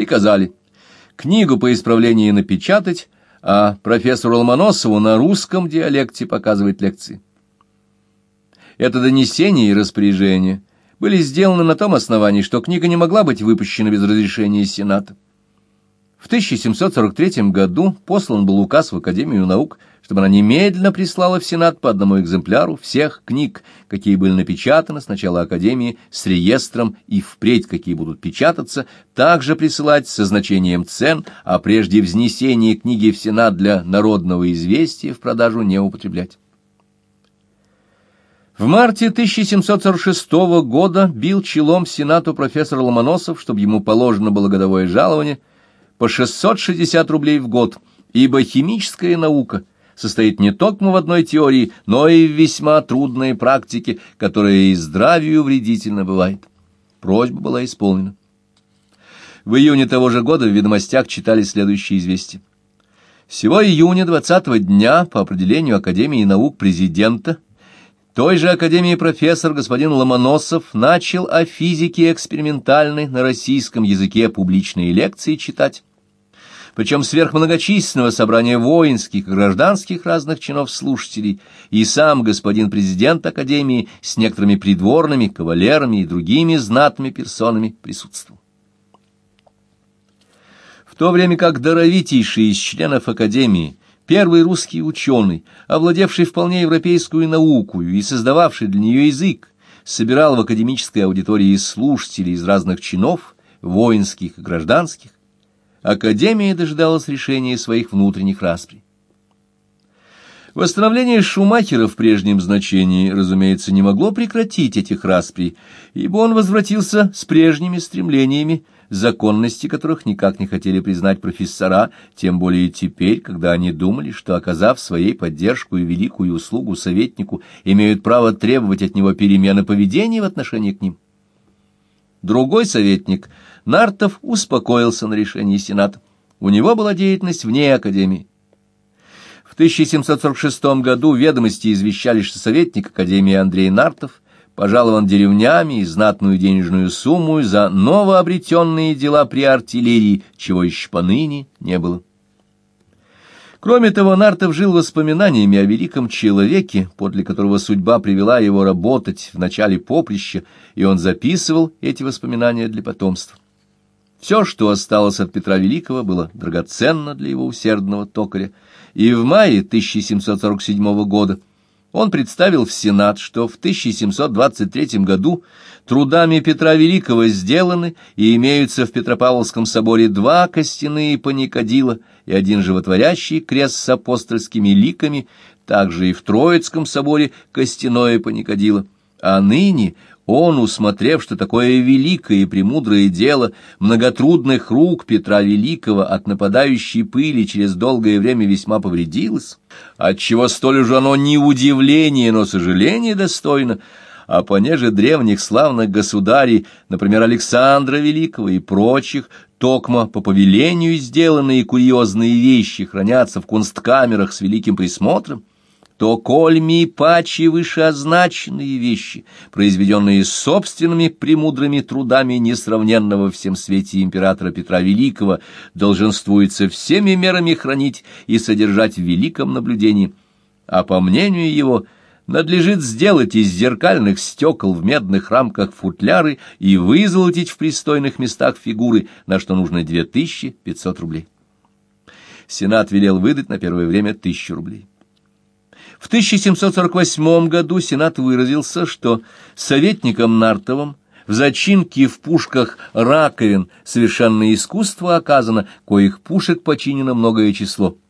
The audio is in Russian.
приказали книгу по исправлению напечатать, а профессору Ломоносову на русском диалекте показывать лекции. Это донесение и распоряжение были сделаны на том основании, что книга не могла быть выпущена без разрешения Сената. В 1743 году послан был указ в Академию наук, чтобы она немедленно прислала в Сенат по одному экземпляру всех книг, какие были напечатаны с начала Академии, с реестром и впредь, какие будут печататься, также присылать со значением цен, а прежде взнесения книги в Сенат для народного известия в продажу не употреблять. В марте 1746 года бил челом Сенату профессор Ломоносов, чтобы ему положено было годовое жалование – по 660 рублей в год, ибо химическая наука состоит не только в одной теории, но и в весьма трудной практике, которая и здравию вредительно бывает. Просьба была исполнена. В июне того же года в «Ведомостях» читали следующие известия. Всего июня 20 дня по определению Академии наук президента той же Академии профессор господин Ломоносов начал о физике экспериментальной на российском языке публичные лекции читать причем сверхмногочисленного собрания воинских и гражданских разных чинов слушателей, и сам господин президент Академии с некоторыми придворными, кавалерами и другими знатными персонами присутствовал. В то время как даровитейший из членов Академии, первый русский ученый, овладевший вполне европейскую науку и создававший для нее язык, собирал в академической аудитории слушателей из разных чинов, воинских и гражданских, Академия дождалась решения своих внутренних расприй. Восстановление Шумахера в прежнем значении, разумеется, не могло прекратить этих расприй, ибо он возвратился с прежними стремлениями, законности которых никак не хотели признать профессора, тем более теперь, когда они думали, что, оказав своей поддержку и великую услугу советнику, имеют право требовать от него перемены поведения в отношении к ним. Другой советник, Нартов, успокоился на решении Сената. У него была деятельность вне Академии. В 1746 году ведомости извещали, что советник Академии Андрей Нартов пожалован деревнями и знатную денежную сумму за новообретенные дела при артиллерии, чего еще поныне не было. Кроме того, Нартов жил воспоминаниями о великом человеке, подле которого судьба привела его работать в начале поприща, и он записывал эти воспоминания для потомства. Все, что осталось от Петра Великого, было драгоценно для его усердного токаря, и в мае 1747 года он представил в Сенат, что в 1723 году трудами Петра Великого сделаны и имеются в Петропавловском соборе два костяные паникадила и один животворящий крест с апостольскими ликами, также и в Троицком соборе костяное паникадило. А ныне он, усмотрев, что такое великое и премудрое дело многотрудных рук Петра Великого от нападающей пыли через долгое время весьма повредилось, отчего столь же оно не удивление, но сожаление достойно, а понеже древних славных государей, например, Александра Великого и прочих, токмо по повелению сделанные курьезные вещи хранятся в кунсткамерах с великим присмотром, то кольми пачи вышеозначенные вещи, произведенные собственными премудрыми трудами несравненного всем свете императора Петра Великого, долженствуется всеми мерами хранить и содержать в великом наблюдении. А по мнению его, надлежит сделать из зеркальных стекол в медных рамках футляры и вызолотить в пристойных местах фигуры, на что нужно 2500 рублей. Сенат велел выдать на первое время тысячу рублей. В 1748 году Сенат выразился, что советникам Нартовым в зачинке в пушках раковин совершенное искусство оказано, коих пушек починено многое число –